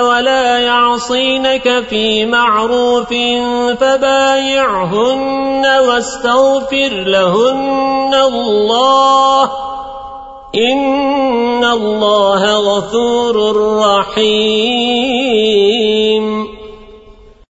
ولا يعصينك في معروف فبايعهن واستغفر لهن الله إن الله غفور رحيم